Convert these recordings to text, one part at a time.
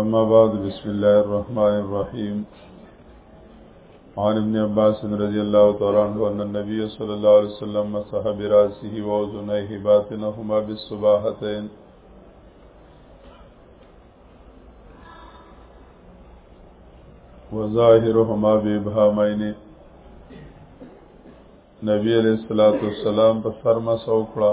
اما بعد بسم الله الرحمن الرحیم عن ابن عباس رضی الله تعالی عنہ ان النبي صلی الله علیه وسلم مسح براسه ووزنه باطنهما بالصباحتين وظاهرهما بابهامین نبی علیہ الصلوۃ والسلام په فرما سو کړه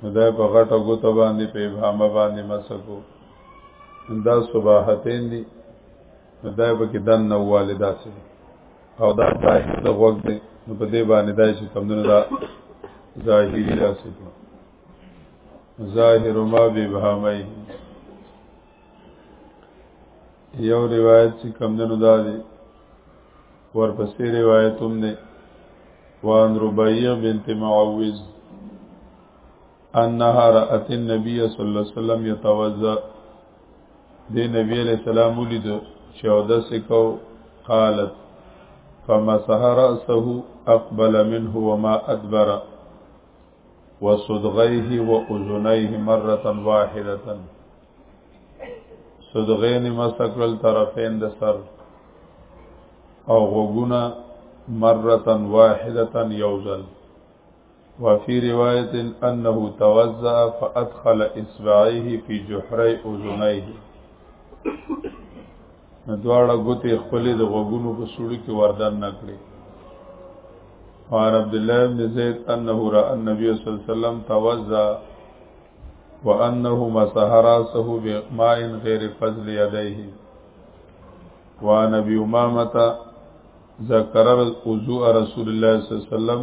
نو دا په غټه ګوته باندې په ابهامه باندې مسکو دا صباحتین دي نو دا په کې دن نو والدا سي او دا ظاهر د وخت دی نو په دې باندې دا چې کمونه دا ظاهري راسي ظاهر ما به ابهامي یو روایت چې کمونه دا دی ورپسې روایت هم دی وان ربيع بنت معوذ انها رات النبي صلى الله عليه وسلم يتوضا د نبی علیہ السلام ولید چې او د سکو قالت فمسح راسه اقبل منه وما ادبر وصدغيه واذنيه مره واحده صدغين مسكل طرفين د سر او غوګونه مره واحده یوزل وفي روايه انه توزع فادخل اصبعيه في جحري اذنيه نو دواړه ګوتې خپلې د غوګونو په سړي کې وردن نکړي قال عبد الله بن زيد انه را النبي صلى الله عليه وسلم توزع وانه مسح راسه بماء غير فضل يديه وعن ابي امامه ذكر وضوء رسول الله صلى الله عليه وسلم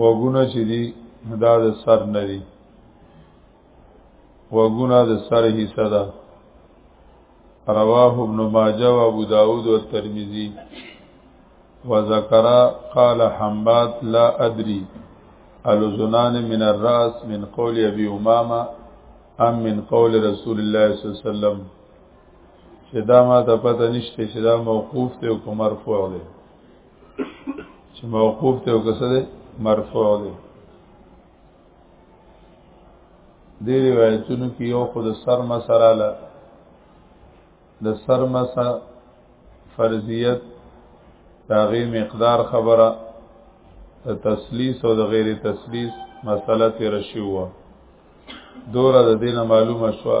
وګونه چې دي دا د سر نه دي وګونه د سر حصہ ده رواه ابن ماجه و ابو داود و ترمذی و ذکر قال حماد لا ادري الوزنان من الراس من قول ابي امامه ام من قول رسول الله صلی الله علیه وسلم چې دا ما ته پته نشته چې دا موقوف دی او کوم مرفوع دی چې موقوف ته وکړه مرفوع دی دې روایتونو کې یو خود سر مسره له د سر مسه فرضیت داغه مقدار خبره د تسلیس او د غیر تسلیس مسله تیر شوه دوره د دینه معلومه شوه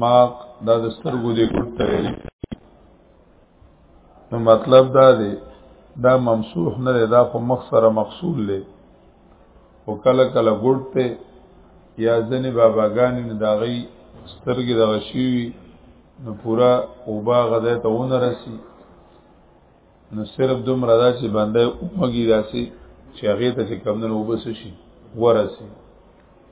ماق دا د سترګو دې ګډ ته ویل نو مطلب دا دی دا ممسوح نه دی دا خو مخ سره مقصول دی او کله کله ګډ ته یا ځنې باباګانې نه دا غي سترګې دغه شي نو پورا او باغ ده ته ونه رسی نو صرف دومره دا چې باندې اومګي راسي چې هغه ته کم نه وبس شي ورسي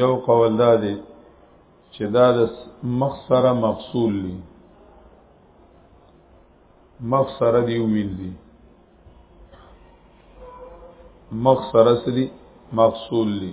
یو قول دا دی چې دا د مخ سره مغسول دي مخ سره دی ویل دي مخ سره سری مغسول دي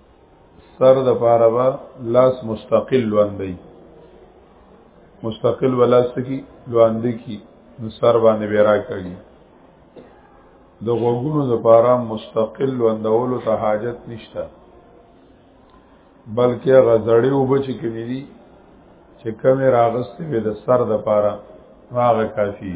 سر د پاره با لاس مستقل لوندي مستقل ولاس کی لوندي کی نو سر باندې بیرا کوي د غوګونو د پاره مستقل لوندولو ته حاجت نشته بلکې غزړې وبچ کې دي چې کمه راغستې وي د سر د پاره هغه کافي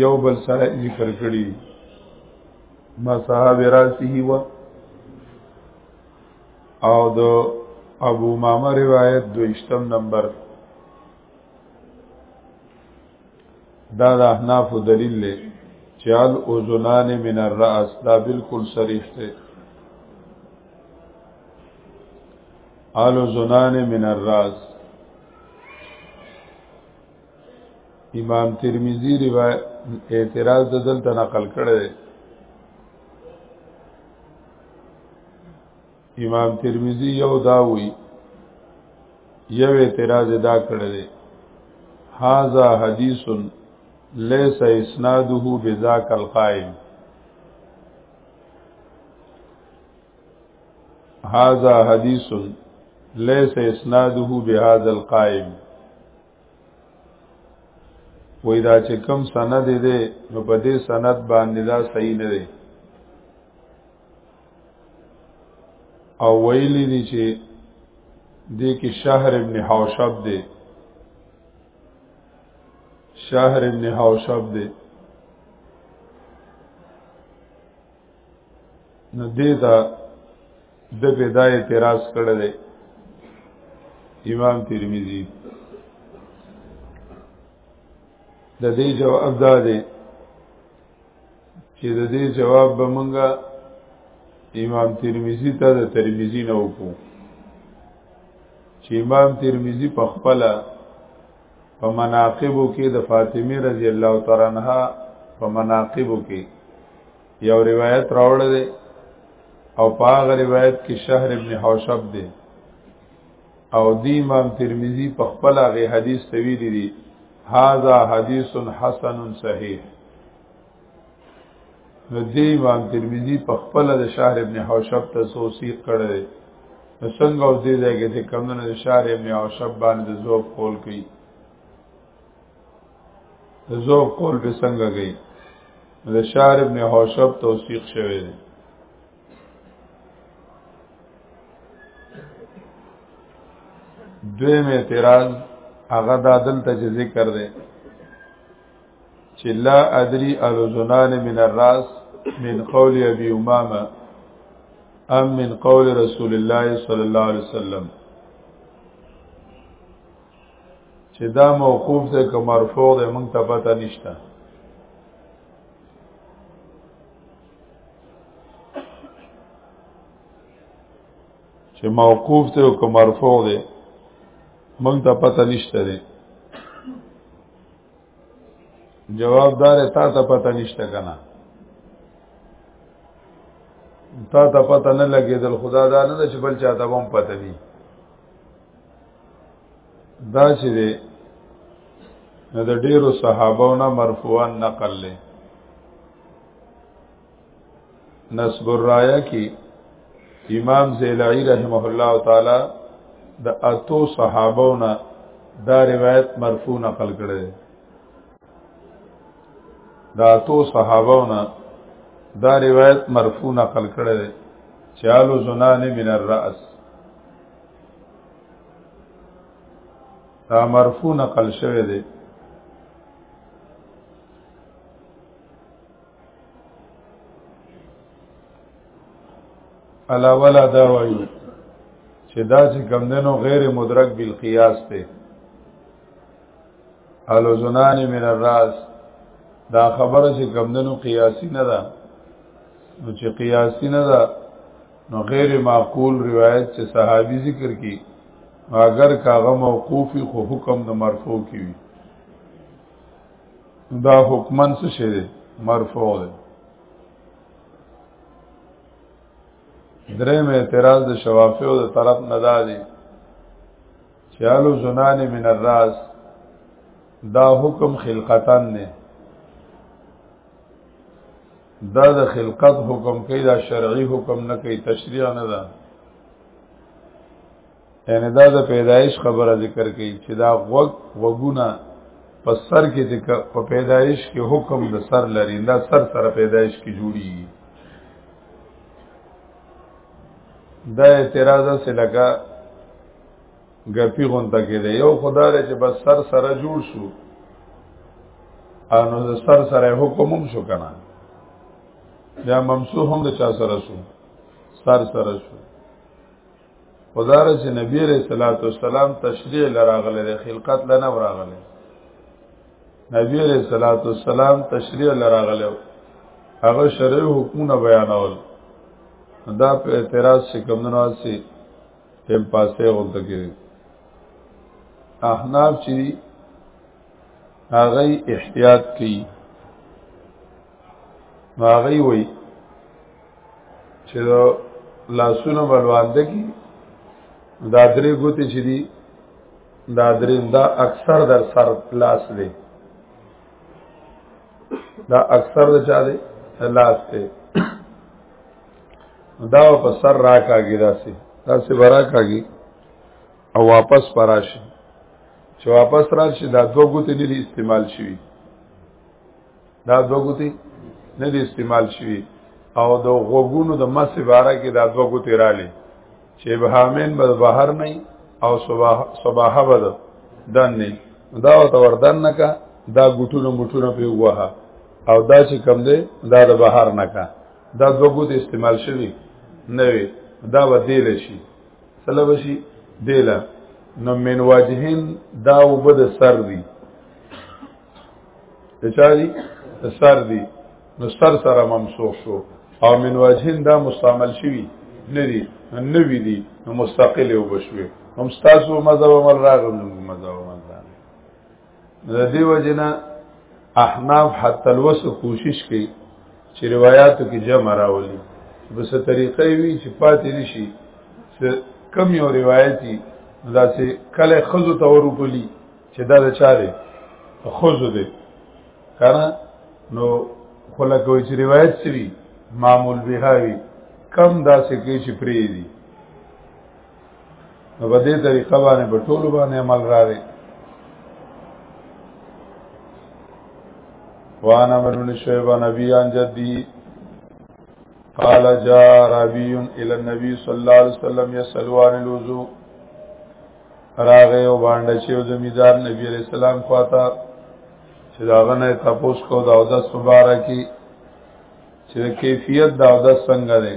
یو بل سره ذکر کړی ما صاحب راسی و او د ابو مامه روایت دویشتم نمبر دا د احناف دلیل له چال او زنان من الراس دا بالکل صریح ته آل زنان من الراس امام ترمذی روایت اعتراض د دلته نقل کړی امام ترمذی یو دا وی یو اعتراض دا کړی دی هاذا حدیث ليس اسناده بذاك القائم هاذا حدیث ليس اسناده بهذا القائم وای دا چې کم سند دی نو په دې سند باندې دا صحیح نه دی او ویلی دی چې دې کې شهر ابن حوشب دی شهر ابن حوشب دی نو دې دا د پیدا اعتراض کړی دی امام ترمذی د دې جواب دا دی چې د دې جواب به مونږه امام ترمذی ته د ترمذی نه وکړو چې امام ترمذی په خپل په مناقبو کې د فاطمه رضی الله تعالی عنها په مناقبو کې یو روایت راوړل دی او پاغه روایت کې شهر ابن حوشب دی او دی امام ترمذی په خپل هغه حدیث ته ویلي دی هاذا حدیث حسن صحیح نو دی امام ترمذی په خپل د شهر ابن حوشب ته توصیق کړی نو څنګه او دې ځای کې چې کمونه د شهر ابن او شب باندې د ذوب قول کوي زوب قول به څنګه گئی د شار ابن حوشب توثیق شوی دی دویم اعتراض هغه دا دلته چې ذکر دی چې لا ادري الوزنان من الراس من قول ابي امامه ام من قول رسول الله صلی الله علیه وسلم چې دا موقوف ده که مرفوع ده مونږ ته پته نشته چې موقوف ده او که مرفوع ده مونږ ته پته نشته ده جوابدار تا ته پته نشته کنه تا ته پته نه لګېدل خدا دا نه چې بل چاته هم پته وي دا چې دی نو د ډیرو صحابو نه مرفوعا نقل لې نسب الرایا کی امام زیلعی رحمه الله تعالی د اتو صحابو نه دا روایت مرفوع نقل کړي دا اتو صحابو نه دا روایت مرفوع نقل کړي چالو زنان من الراس دا مرفوع نقل شوی دی علاوه دا وایي چې دا چې کمندنو غیر مدرک بالقياس ته الو زنان من الراس دا خبره چې کمندنو قیاسی نه ده نو چې قیاسی نه ده نو غیر معقول روایت چې صحابي ذکر کی اگر کاغه موقوفی خو حکم د مرفوع کی وی دا حکمن څه شه دی مرفوع دی درې مې اعتراض د شوافیو د طرف نه دادی چالو زنان من الراس دا حکم خلقتن نه دا د خلقت حکم کوي دا شرعي حکم نه کوي تشریع نه ده یعنی دا د پیدایش خبره ذکر کوي چې دا وګ وګونه په سر کې چې په پیدایش کې حکم د سر لري دا سر سره پیدایش کې جوړي دا اعتراض سره لګا ګپی غونډه کې دی یو خدای دی چې بس سر سره جوړ شو انو د سر سره حکم هم شو کنه یا ممسوح هم د چا سره شو سر سره شو خدای رسې نبی رسول الله والسلام تشریع لراغله د خلقت لنه وراغله نبی رسول الله والسلام تشریع لراغله هغه شرعي حکمونه بیانول دا په اعتراض څخه کمنواسي تم پاسه غونډه کې احناف چې هغه احتیاط کوي هغه وي چې لاسونه بلوانده کی دا درې ګوتې چې دي دا درې دا اکثر در سر لاس دی دا اکثر د چا دی لاس دی دا په سر راکاږي داسې داسې براکاږي او واپس پراشي چې واپس راشي دا دوه ګوتې نه دي استعمال شوي دا دوه ګوتې نه دي استعمال شوي او د غوګونو د مس باره کې دا دوه ګوتې رالي چې بهامین به بهر نه او صباح صباح به دن نه دا ورته وردن نه کا دا ګټونو مټونو په وها او دا چې کم دی دا د بهر نه کا دا دوه ګوتې استعمال شوي نه وي دا به دیل شي سله به شي دیله نو من واجهین دا اوبه د سر دي د چا دي د سر دي نو سر سره ممسوح شو او من واجهین دا مستعمل شوي نه دي نه وي دي نو مستقل اوبه شوي هم ستاسو مذهب مل راغم مذهب مل د دې وجنه احناف حتی الوس کوشش کوي چې روایتو کې جمع راولي بس طریقې وی چې پاتې نشي چې کم یو روایتي داسې کله خزو ته ورغلی چې دا د چا دی خزو دی کنه نو خلا کوي چې روایت سری معمول بهاوی کم داسې کې چې پری دی نو په دې طریقه باندې په ټولو باندې عمل راغی وانا مرون شیبا نبی ان جدی قال جاء ربی الى النبي صلی الله علیه وسلم يسلو عن الوضو راغه او باندې چې زمیدار نبی علیہ السلام خواته چې دا غنه تپوس کو دا اودس مبارکي چې کیفیت دا اودس څنګه دی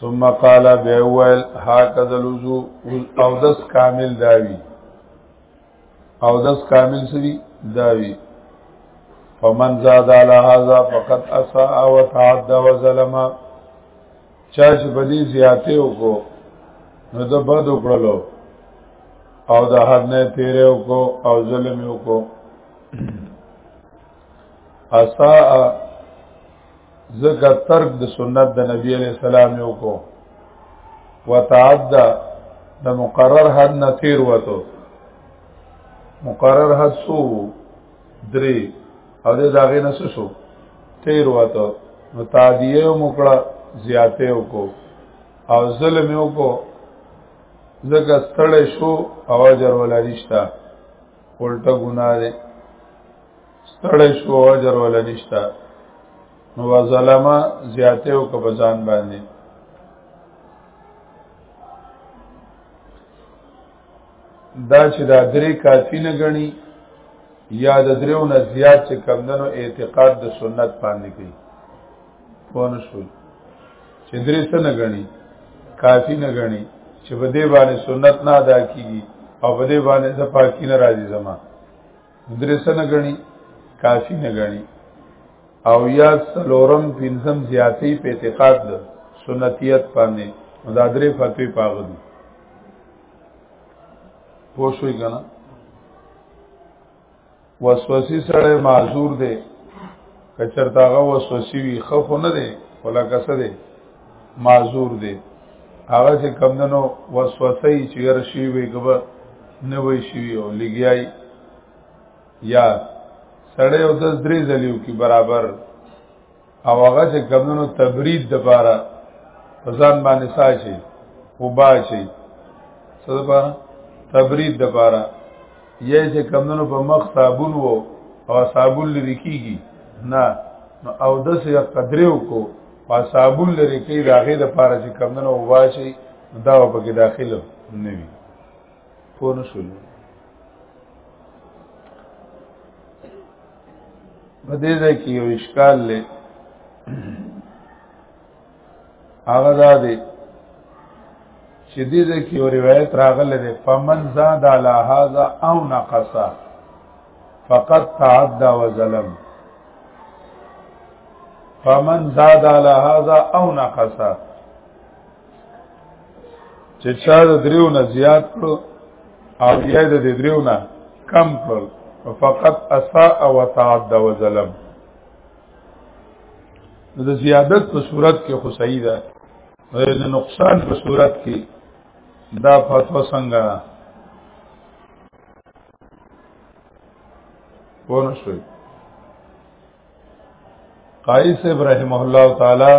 ثم قال بيوال هكذا الوضوء او دس کامل داوي او دس کامل سری داوي فمن زاد على هذا فقد اساء وتعدى وظلم چا چې بدی زیاته وکړو نو د بد وکړلو او د حد نه تیرې وکړو او ظلم وکړو اساء زکه ترک د سنت د نبی علی السلام یو کو وتعدى د مقرر حد نه تیر وته مقرر حد سو درې او د داغه نه شو تیر وته نو تعدیه مکړه زیاته وکړو او ظلم وکړو زګه ستړې شو او اجر ولا نشتا الټه ګناه ده ستړی شو اجر ولا نشتا نو ظلمه زیاته او کبزان باندې دا چې دا درې کافی نه غني یا د دریو نه زیات چې کمندنو اعتقاد د سنت باندې کوي پونه شو چې درې څه نه غني کافی نه غني چې په دې باندې سنت نه ادا کیږي او په دې باندې د پاکی نه راځي زما درې څه نه غني کافی نه غني او یا سلورم پنځم زیاتی په اعتقاد ده سنتیت باندې دا درې فتوی پاغه دي پوه شوي که نه وسوسي سره معذور دی کچرتا غو وسوسي وي خف نه دی ولا کسه دی معذور دی هغه چې کمندنو وسوسي چې رشي وي کبه نه وي شي او لګیای یا سړی او د درې ځلیو کې برابر او هغه چې کمونو تبرید د پاره ځان باندې ساشي او باشي څه د پاره تبرید د پاره یې چې کمونو په مخ صابون وو او صابون لري کیږي نه او د سې قدرو کو په صابون لري کې راغې د پاره چې کمونو واشي دا په کې داخله نه وي پوه نه شول په دې ځای کې یو اشکال لې هغه دا دی چې دې ځای کې یو روایت راغلی دی فمن زاد علی هذا او نقص فقد تعدى وظلم فمن زاد على هذا او نقص چې چا د دریو نه زیات کړو او یا د دریو نه کم کړو فقط اساء او تعدى وظلم د زیادت په صورت کې خو صحیح ده د نقصان په صورت کې دا فتوا څنګه ده پوه نه شوئ قایص ابراهیم الله تعالی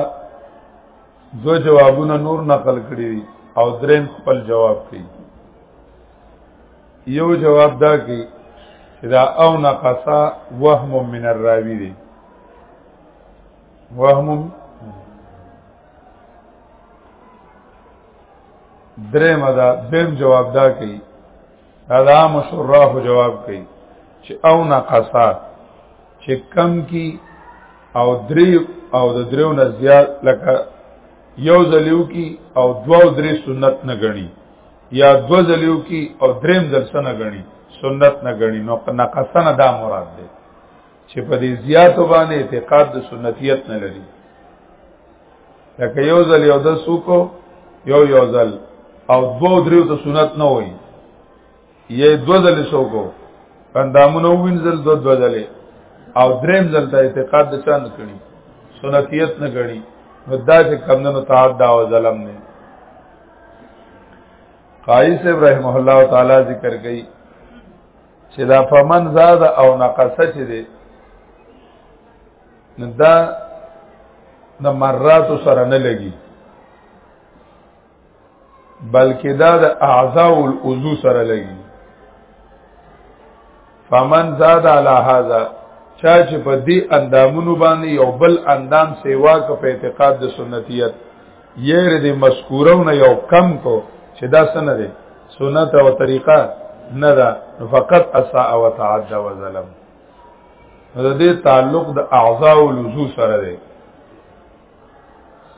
دو جوابونه نور نقل کړی دي او دریم خپل جواب کوي یو جواب دا کوي دا او نقصا وهم من الراوی دی وهم دریم دا دیم جواب دا کوي دا مشرح جواب کوي چې او نقصا چې کم کی او دری او د دریو نه زیات لکه یو ځلیو کی او دو درې سنت نه غني یا دو ځلیو کی او دریم ځل سنه غني سنت نه غني نو نقصنه دا مراد ده چې په دې زیاتو باندې اعتقاد د سنتیت نه لري لکه یو ځل یو د سوکو یو یو ځل او دو دریو ته سنت نه وای یې دو ځل سوکو اندامونه وینځل دو دو ځل او دریم ځل ته اعتقاد د چاند کړي سنتیت نه کړي نو دا چې کمندونو تعاد دا او ظلم نه قایص ابراهیم الله تعالی ذکر کړي چې دا فمن زاد او نقص چې دی نو دا د مرات سره نه لګي بلکې دا د اعضاء العضو سره لګي فمن زاد علی هذا چا چې په دې اندامونو باندې یو بل اندام سیوا کو په اعتقاد د سنتیت یې د مذکورونه یو کم کو چې دا سن دی سنت او طریقه نه ده فقط اساء وتعدى وظلم د دې تعلق د اعضاء او لزو سره دی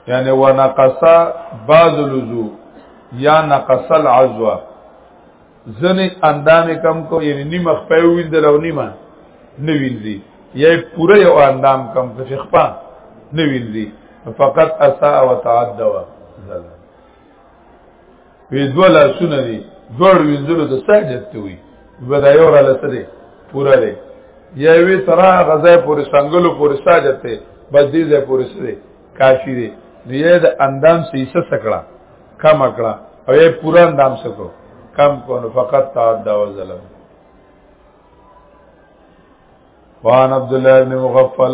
یعنی ونقص بعض لزو یا نقص العضو ځنې اندام کم کو یعنی نیمه خپې ویندل او نیمه نه وینځي یا پوره یو اندام کم کو چې خپه نه وینځي فقط اساء وتعدوا وی دو لاسونه دی دوړ وینځلو ته ساجت ته وی ودا یو را لته دی پورا دی یا وی ترا غزا پورې څنګهلو پورې ساجت ته بس دې ځای پورې سره کافی دی نو یې د اندام سیسه سکړه کم کړه او یې پورا اندام سکو کم کو نو فقط تعدا و ظلم وان عبد الله بن مغفل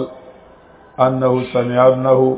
انه سمع ابنه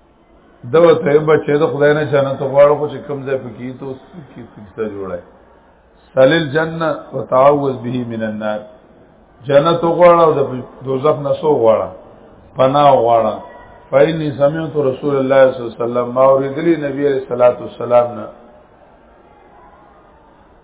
دا ته بچې د خدای نه جنت غواړو خو چې کم ځای پکې ته اوس کې څه جوړای سلیل جننه وتعوذ به من النار جنت غواړه او د دوزخ نه سو غواړه پناه غواړه فإني سمعت رسول الله صلی الله علیه وسلم ما اوریدلی نبی علیہ الصلوۃ والسلام نه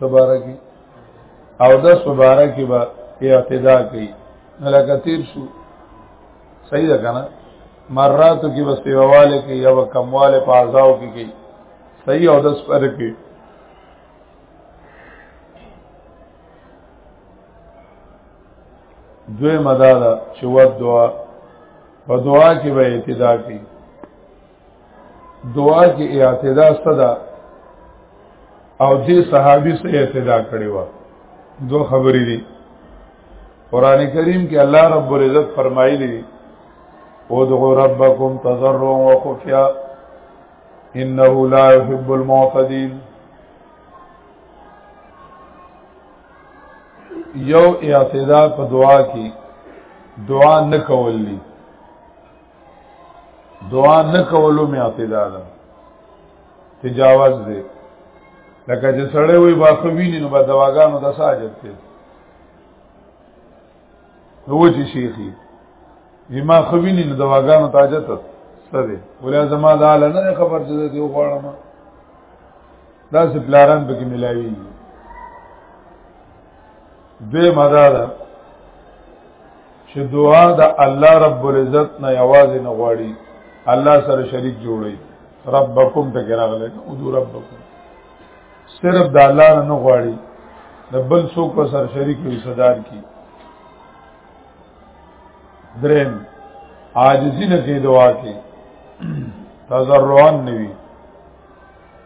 تبارکی او د مبارکی با اعتدا کوي لکه تیر شو صحیح ده کنه مراتو کې بس پیواله کې یا کمواله په اعضاو کې کې صحیح او د سپر کې دوی مدادا چې و دعا په دعا کې به اعتدا کوي دعا کې اعتدا صدا او دې صحابي سره اعتدا کړی و دو خبرې دي قران کریم کې الله رب العزت فرمایلی دی ادعوا ربکم تضرعا وخفیا انه لا يحب المعتدين یو اعتدا په دعا کې دعا نه کول دي دعا نه کولو می اعتدا ده تجاوز دی لکه چې سړی وي باخوینی نو به دواګانو د ساجت دی نو وجه شیخی ما خوینی نو دواګانو تاجت څه دی ولې زما دا نه خبر چې دی غواړم دا سه پلاران پکې ملاوي دوی مدا ده چې دعا د الله رب العزت نه یوازې نه غواړي الله سره شریک جوړي ربکم ته راغله او دو ربکم صرف د الله نه غواړي د بل څوک په سر شریک وي صدر کی درم عاجزی نه کې دعا کې تضرعان نوي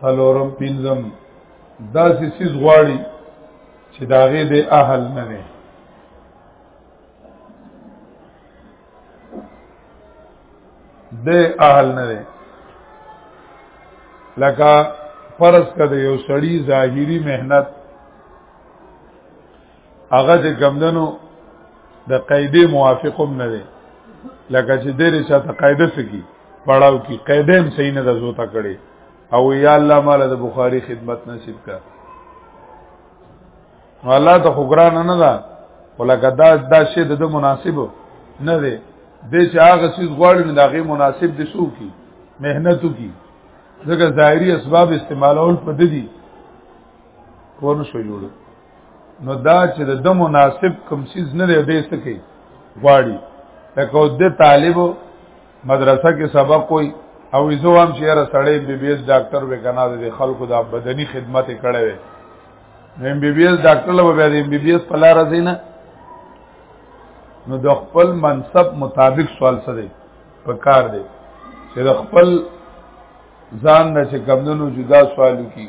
سلورم پینزم دا سی سیز غواړي چې داغه د اهل نه نه د اهل نه نه لکه فرض کده یو سړی ظاهری مهنت هغه چې کمدنو د قاعده موافقم نه دی لکه چې ډېر چاته قاعده سکی پړاو کی قاعده هم صحیح نه د زوتا کړي او یا الله مال د بخاری خدمت نصیب کا الله ته خوګران نه ده ولکه دا دا شی د مناسب نه دی د چې هغه چیز غواړي نه دغه مناسب دي سو کی مهنتو کی ځکه ظاهري اسباب استعمالول پد دي کونه شو جوړه نو دا چې د د مناسب کوم سیز نه دی دی سکی غواړي لکه د طالب مدرسه کې سبق کوي او زه هم چې را سړې بي بي اس ډاکټر به کنه د خلکو د بدني خدمت کړي وي ایم بي بي اس ډاکټر له بیا د ایم بي بي اس په لار زینه نو د خپل منصب مطابق سوال سره په کار دی چې د خپل ځان نه چې کمندونو جدا سوالو کی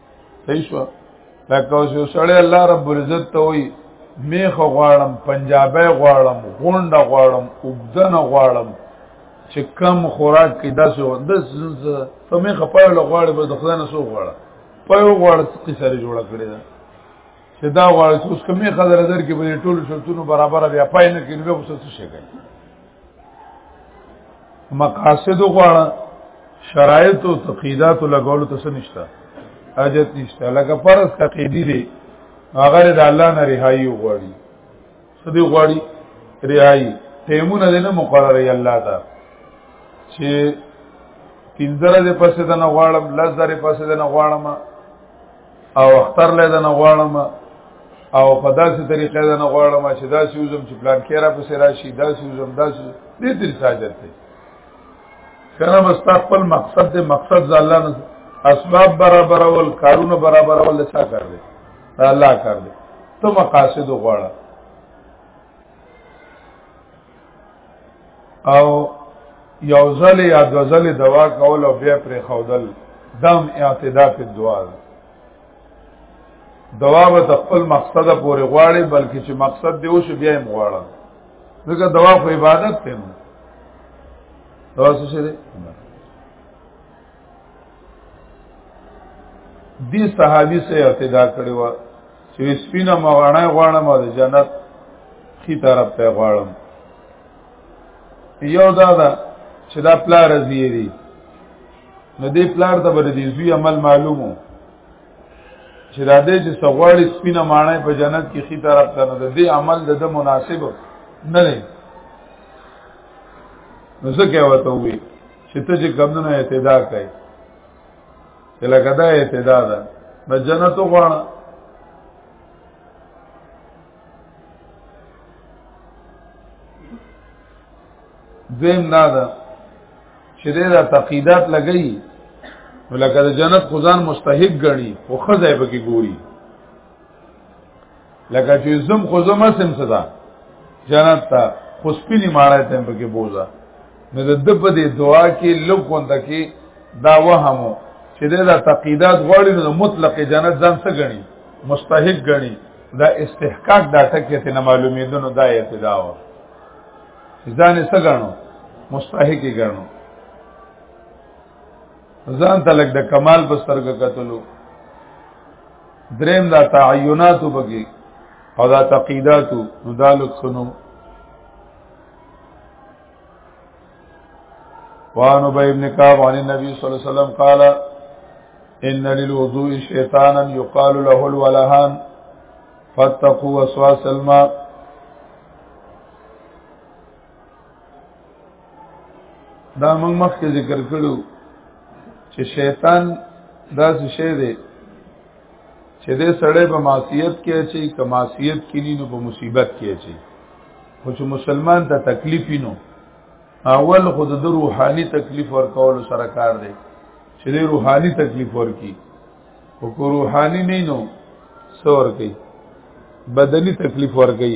صحیح شو لکه اوس یو سړی الله رب العزت ته وایي میخ غواړم پنجابی غواړم غونډه غواړم وګدنه غواړم چې کم خوراک کې داسې و د ته میخ په اړه غواړي به د خدای نه سو غواړه په یو غواړه قصه لري جوړه کړې ده چې دا غواړي چې اوس کمی خزر در کې به ټول شرطونو برابر بیا پای نه کې نو به څه شي کوي مقاصد غواړه شرایط او تقیدات لګول ته څه نشته حاجت نشته لکه فرض تقیدی دی هغه د الله نه رهایی غواړي سدي غواړي رهایی تیمونه نه مقرره الله ته چې پینځره دې پسې د نه غواړم لزره پسې د نه غواړم او اختر له دنه غواړم او په داسې طریقې دنه غواړم چې داسې وزم چې پلان کې را پسې راشي داسې وزم داسې دې تر ساجت دی کنه بس خپل مقصد دې مقصد ځاله نه اسباب برابر اول کارونه برابر اول څه کار دی الله کار دی ته مقاصد غواړه او یو ځل یا دو ځل دوا کول او بیا پر خودل دم اعتداء په دعا ده دوا به خپل مقصد پورې غواړي بلکې چې مقصد دی او شی بیا یې غواړي ځکه دوا خو عبادت دی نو تاسو څه دي دی صحابي سه اعتدا کړی و چې سپینه مغانه غواړم د جنت خي طرف ته غواړم یو دا دا چې دا پلار زیه دی نو دې پلار ته بر دي زوی عمل معلومو چې دا دې چې سغواړي سپینه مانای په جنت کې خي طرف ته نه دې عمل د د مناسب نه نه نو څه کوي ته وي چې ته چې کمونه اعتدا کوي چې لکه دا اعتدا ده د جنت غواړه دویم دا ده چې دا تقیدات لګئی ولکه د جنت خدان مستحق غني او خزه به کې ګوري لکه چې زم خو زم سم صدا جنت ته خو سپینی ماړه ته په کې بوزا نو د د په دې دعا کې لوګون ته کې دا وهمو چې دا تقیدات غوړي نو مطلق جنت ځان څه غني مستحق غني دا استحقاق دا ټکې ته معلومېدنو دا اعتدا و ځان څه غنو مستحق غنو ځان ته لګ د کمال په سترګه کتلو دریم دا تعینات وبګي او دا تقیدات ندالت سنو وان ابي ابن كعب عن النبي صلى الله عليه وسلم قال ان للوضوء شيطانا يقال له الولهان فاتقوا وسواس الماء دا موږ مخکې ذکر کړو چې شیطان دا څه شی دی چې دې سړی په معصیت کې اچي که معصیت کې نه نو په مصیبت کې اچي خو چې مسلمان ته تکلیف نو اول خو د روحاني تکلیف ورکول سره کار دی چې دې روحاني تکلیف ورکی او کو روحاني نه نو سور کوي بدني تکلیف ورکي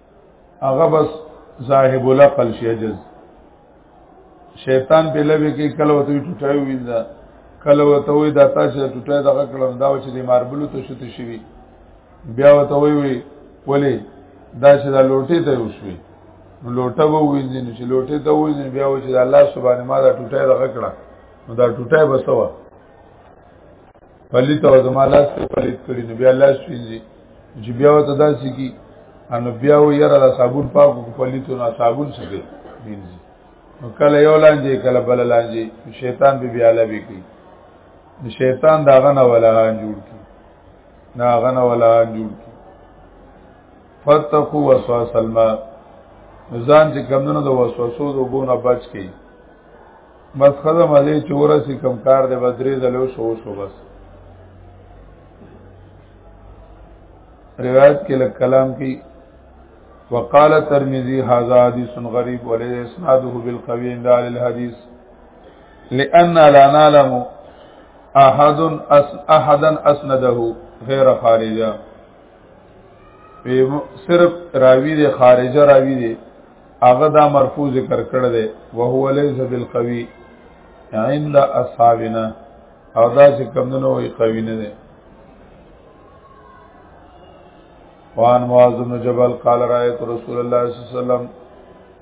هغه بس صاحب العقل شي عجز شیطان په لوي کې کله وته ټټای ویندا کله وته وې دا تاسو ټټای دغه کړم دا چې د ماربلو ته شته شي بیا وته وې وې ولې دا چې دا لوټه ته وشوي نو لوټه به وینځي نو چې لوټه ته وینځي بیا و چې الله سبحانه ما دا ټټه دغه کړه نو دا ټټه بسوا پلیت او زما لاس ته پلیت کړی نو بیا لاس وینځي چې بیا وته داسې کی ان بیا و یره لا صابون پاکو پلیت نه صابون سکے وینځي نو کله یو لانجه کله بل لانجه شیطان به بیا لبی کی شیطان دا غنه ولا جوړ کی نا غنه ولا جوړ کی فتقوا وسواس الماء ځان چې کمونو د وسوسو د وبونه بچ کی بس خزه مزه چې ورسې کم کار دی بس درې ځلو شو شو بس روایت کې لک کلام کې وقال ترمذی هذا حدیث غریب ولې اسناده بالقوی عند الحدیث لأن لا نعلم احد اس احدا اسنده غیر خارجه صرف راوی دی خارجه راوی دی هغه دا مرفوع ذکر کړ دی وهو ليس بالقوي عند اصحابنا او دا چې کمندونو وي قوي نه دی وان معاذ بن جبل قال رايت رسول الله صلى الله عليه وسلم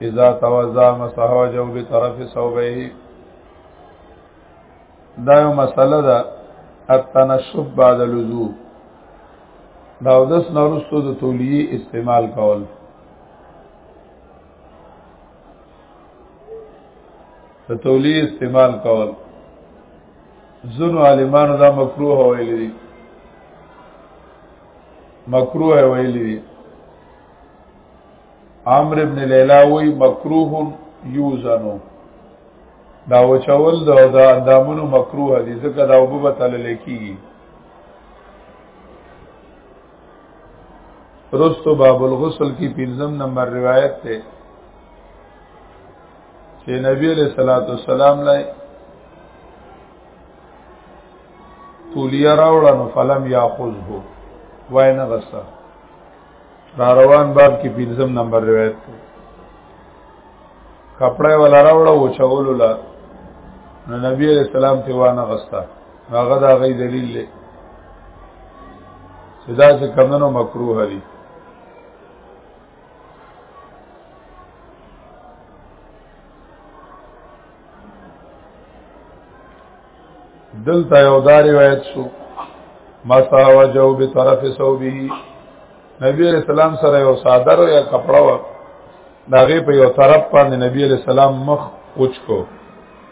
اذا توضا مسح وجهه بطرف ثوبه دا یو مسله ده التنشف بعد الوضو دا ودس نورستو د تولیه استعمال کول د تولی استعمال کول زنو عالمانو دا مکروه ویل دي مکروه ویل دي عمر ابن لیلا وی مکروه یوزنو دا وچول دا دا اندامونو مکروه دي ځکه دا وبو بتل لیکيږي رستو باب الغسل کی پنځم نمبر روایت ته چې نبی علیہ الصلوۃ والسلام لای تولیه راوړه نو فلم یاخذه وای نه غسه را روان باب کې پنځم نمبر روایت ده کپڑے ولا راوړه او چولو لا نو نبی علیہ السلام ته وانه غستا هغه دا غي دلیل دی چې دا څه کمنو مکروه دي دلته یو دا روایت شو ما ساوا جو به طرف سو به نبی علیہ السلام سره یو صادر یا کپڑا و داغه په یو طرف باندې نبی علیہ السلام مخ اوچ کو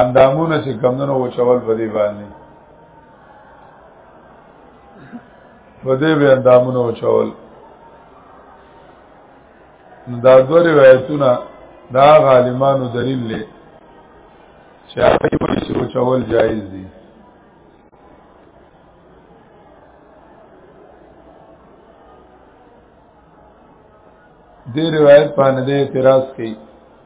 اندامونه چې کمونو وچول په دې باندې په دې به اندامونه وچول دا دوه روایتونه دا غالمانو دلیل لري چې هغه په دې وچول جایز دي دې روایت باندې اعتراض کوي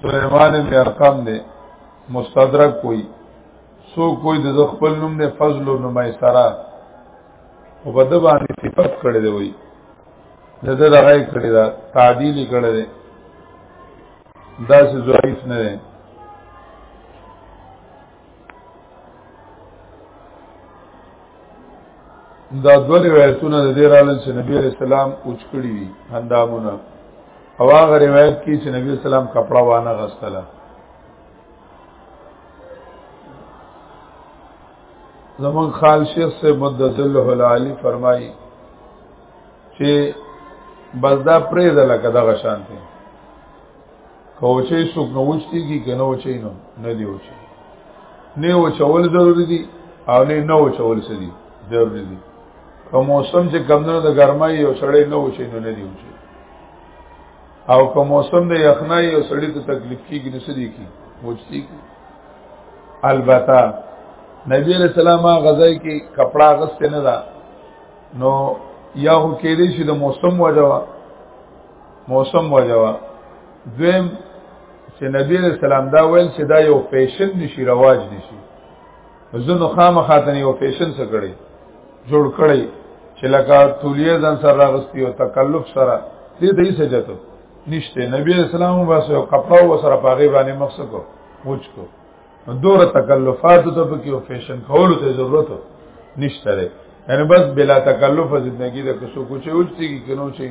سلیمان بن ارقم دی مستدرک کوئی سو کوئی د خپل نوم نه فضل او نمای سرا او په د باندې صفات کړی دی وای د د دغه کړی دا تعدیل کړی دی دا څه ضعیف نه دی دا دو روایتونه د دې رالل چې نبی عليه السلام اوچ کړی دي اندامونه او هغه روایت کې چې نبی اسلام کپڑا وانه غستله زمون خال شیخ سے مدد الله العالی فرمایي چې بس دا پرې ده لکه دغه شانته کوچې څوک نه وچتي کی کنه وچې نه نه دی وچې نه وچول ضروری دي او نه نه وچول سدي ضروری دي که موسم چې کمونه د ګرمای او سړې نه وچې نه نه دی وچې او که موسم د یخنای او سړې ته تکلیف کیږي نه سدي کی وچتي کی البته نبی علیہ السلام غزای کې کپڑا غست نه دا نو یا هو کې دې چې د موسم وجوه موسم وجوا دویم چې نبی علیہ السلام دا ویل چې دا یو فیشن نشي رواج نشي زنو خامخا ته یو فیشن څه کړی جوړ کړی چې لکه تولیه ځان سره راغستی او تکلف سره دې دې سجته نشته نبی اسلام واسه یو کپڑا و سره پاغي باندې مقصد کو موچ کو دور تکلفات ته په کې او فیشن کولو ته ضرورت نشته یعنی بس بلا تکلف زندگی د کوڅو کوچه اوچتي کې نو چي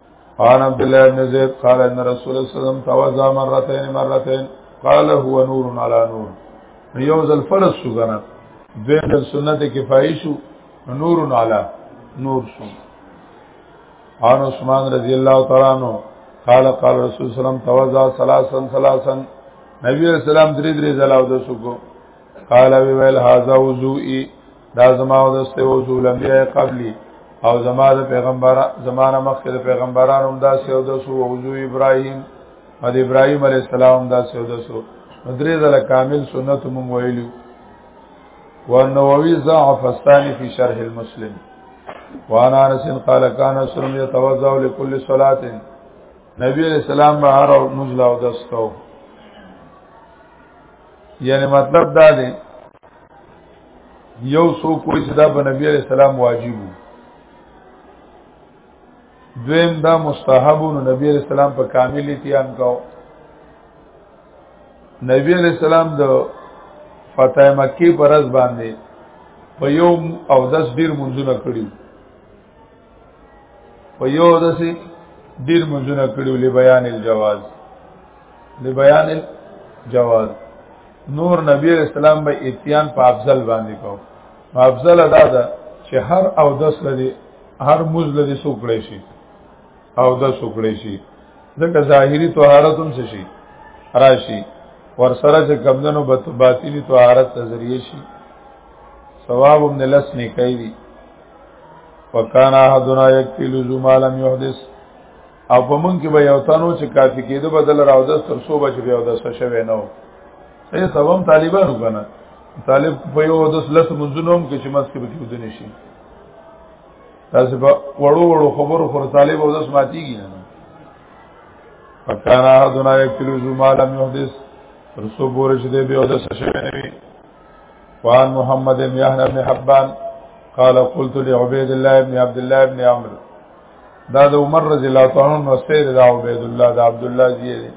عن عبد الله بن زيد قال ان رسول الله صلى الله عليه وسلم توضا مرتين مرتين قال هو نور على نور یو ځل فرض شو کنه دویم ځل سنت کفایه شو نور على نور شو عن عثمان رضی الله تعالی عنہ قال قال رسول الله صلى الله عليه وسلم توضا ثلاثا ثلاثا نبی رسول الله درې درې ځله او د شو قال وی ویل هاذا وضوئی دا زما او دسته او زول انبیاء قبلی او زما د پیغمبر زمانہ مخکې د پیغمبرانو هم داسې او دسو او زو ابراهیم او د ابراهیم علی السلام هم داسې او دسو درې ځله کامل سنت مونږ ویلو والنووي ضعف الثاني في شرح المسلم وعن انس قال كان رسول الله يتوضا لكل صلاه نبی علیہ السلام به هر او نزل او دستو یعنی مطلب دا دی یو سو کوئی چې دا په نبی علیہ السلام واجب دویم دا مستحب نو نبی علیہ السلام په کامل اتیان کاو نبی علیہ السلام د فتح مکی پر از باندې په یو او دس ډیر منځونه کړی په یو دسي ډیر منځونه کړیو ل بیان الجواز ل بیان الجواز نور نبی اسلام به اتیان په افضل باندې کو په افضل ادا ده چې هر او دس لري هر موز لري سوکړې شي او دس سوکړې شي ځکه ظاهری طهارت هم شي راشي ور سره چې کمندونو باطینی طهارت ته ذریعہ شي ثواب هم نلس نه کوي وکان احدنا یکفی لزوم لم یحدث او په مونږ کې به یو تنو چې کافی کېده بدل راو د تر سو بچ بیا د څه شوی نو سه سبم طالبانو کنه طالب په یو د لس منځونوم کې چې مس کې به کېد نه شي تاسو په وړو وړو خبرو خور طالب او داس ماتيږي نه فکان احدنا یکفی لزوم لم یحدث تر سو بورش دې بیا د څه شوی نه وعن محمد بن يحيى بن حبان قال قلت لعبيد الله بن عبد الله بن عمرو دا د عمر رضی الله تعالی عنہ سره دا عبيد الله دا عبد الله زیری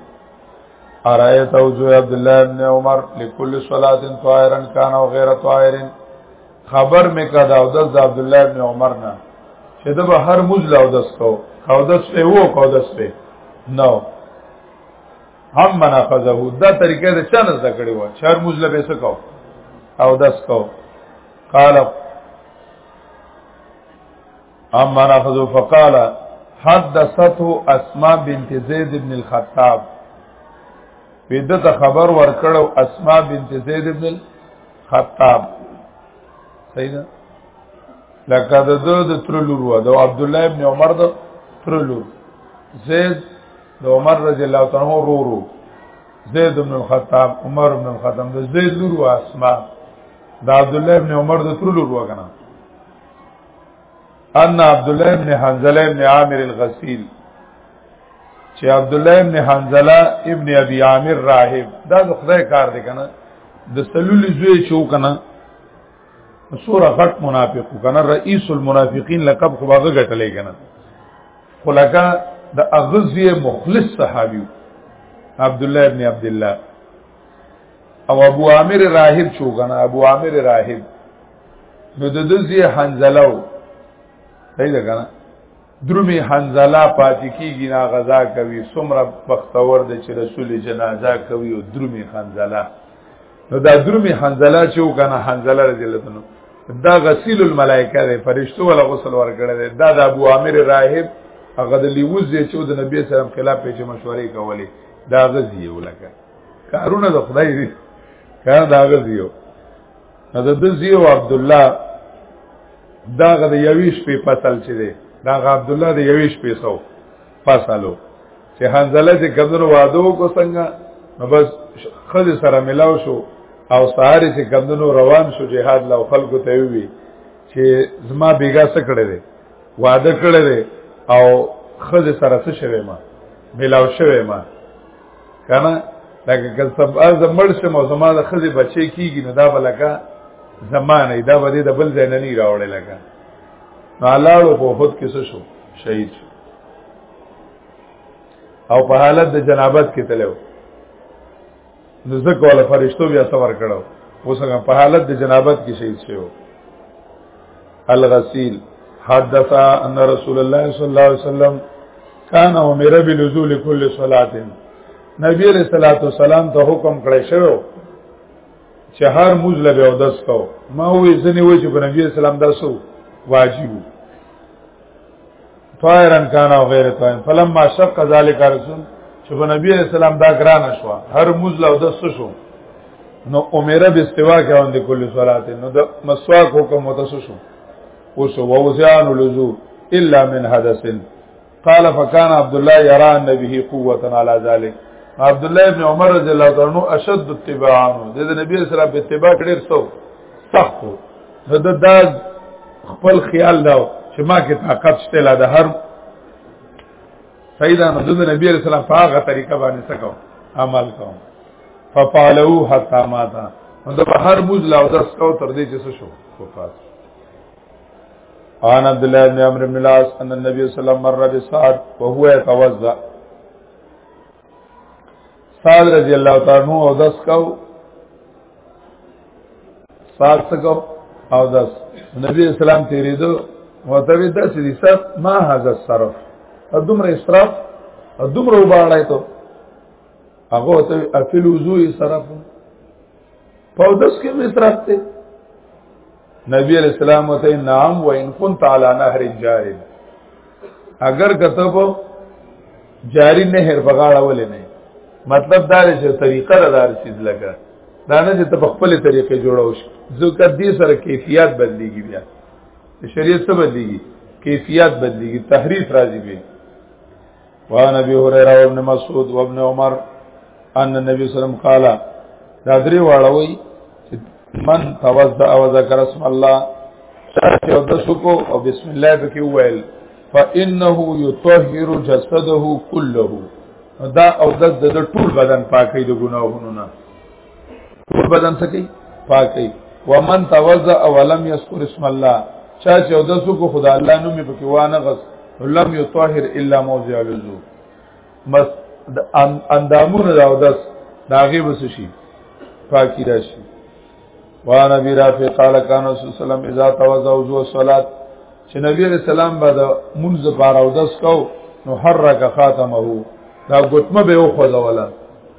ارایت او جو عبد الله بن عمر لكل صلاه طائرا كان او غیر طائر خبر مې کدا او د عبد الله بن عمر نه چې دا به هر مزل او دس کو او دس په وو کو دس په نو هم منا فزه دا طریقه د چا نه ذکرې و چار مزله به سکو او داس کو قال اما ناخذ فقال حدثته اسماء بنت زید بن الخطاب پیدت خبر ورکړو اسماء بنت زید بن الخطاب صحیح ده لکه د د ترلور و د عبد الله ابن عمر د ترلور زید د عمر رضی الله تعالی عنہ ورو زید بن الخطاب عمر بن الخطاب د زید لور او اسماء د عبد الله بن عمر د تر لور وکنه ان عبد الله بن حنزله بن عامر الغسیل چې عبد الله بن حنزله ابن ابي عامر راهب دا د خدای کار دی کنه د سلول زوی چو کنه سوره غټ منافق کنه رئیس المنافقین لقب خو باغه غټلې کنه خلکا د اغزی مخلص صحابي عبد الله ابن عبد الله او ابو عامر راهب شو کنه ابو عامر راهب نو د دزی حنزلو صحیح ده کنه درومي حنزله پاتې کیږي نا غزا کوي سمره بختور د چې رسول جنازه کوي او درومي حنزله نو دا درومي حنزله چې وکنه حنزله رضی الله عنه دا غسیل الملائکه ده فرشتو ولا غسل ورکړه ده دا د ابو عامر راهب هغه د لیوز دی چې د نبی سلام خلاف پیچ مشورې کولې دا غزي ولکه کارونه د خدای دی کار دا غزي یو دا د زیو عبد الله دا غد یویش په فصل چي دي دا غ عبد الله د یویش په سو فصلو چې حنزله چې کمنو وادو کو څنګه نو بس خځ سره ملاو شو او سهار چې کمنو روان شو جهاد لو خلکو ته وی چې زما بیګا سکړه دي واده کړی دی او خزه سره څه شوی ما ملاو شوی ما کنه لکه که سبا زمړ شم او زما د خزي بچي کیږي نه دا بلکا زمانه دا به د بل ځای نه نه راوړل لکه نو لاړو په خود کې څه شو شهید شو او په حالت د جنابت کې تلو نو ځکه ول فرشتو بیا صبر کړو اوس هغه په حالت د جنابت کې شهید شو الغسیل حدثا ان رسول الله صلی الله علیه وسلم کان او میرا بلزول کل صلات نبی علیہ الصلوۃ والسلام ته حکم کړی شو چې هر موز لبه او دس کو ما وې ځنی وې چې په نبی اسلام داسو واجب طائرن کان او غیر طائر فلما شق ذلک رسول چې په نبی اسلام دا ګران شو هر موز لبه او دس شو نو عمره بستوا کې باندې کل صلات نو د مسواک حکم متسو شو اوس ووزان لزو الا من حدث قال فكان عبد الله يرى ان به قوه على ذلك عبد الله ابن عمر رضی الله عنه اشد اتباعا د نبی صلی الله علیه وسلم په اتباع ډیر سو سخت نو د دا خپل خیال دا چې ما کې طاقت شته لا د هر سیدا نو د نبی رسول الله په هغه طریقه باندې سکو عمل کوم ففعلوا حتا ماتا نو د هر موز لا ودس کو تر دې چې شو وفات عن عبد الله بن عمرو بن العاص ان النبي صلى الله عليه وسلم مر بسعد وهو يتوضا سعد رضی الله تعالی عنہ او دس کو سعد کو او دس نبی اسلام تیری دو وتوی دس دي سب ما هذا الصرف ادمر اسراف ادمر وباړای ته هغه ته افل وضوء صرف په داس کې مصرف ته نبی علیہ السلام ته نام و ان كنت على نهر جار اگر کتب جاری نهر بغاړه ولې نه مطلب دا چې طریقه دا دار چیز لګا دا نه چې په خپل طریقې جوړو شي ځکه دې سره کیفیت بدلېږي بیا شریعت څه بدلېږي کیفیت بدلېږي تحریف راځي به وان ابي هريره وابن مسعود وابن عمر ان النبي صلى الله عليه وسلم قال دا درې واړوي من توضا او ذکر اسم الله چې د شکو او بسم الله پکې وویل فانه يطهر جسده كله دا او د ټول بدن پاکي د ګناهونو نه ټول بدن څه کوي پاک کوي ومن توضا ولم يذكر اسم الله چا چې او دسو کو خدای الله نوم په کې وانه غس لم يطهر الا موضع الوضو مس اندامونه دا ودس داغه بس شي پاکي راشي وان ابي رافع قال كان رسول الله صلى اذا توضا وضو الصلاه چې نبی عليه السلام بعد منځ بار او دس کو نو حرک خاتمه دا غتمه به وخذ ولا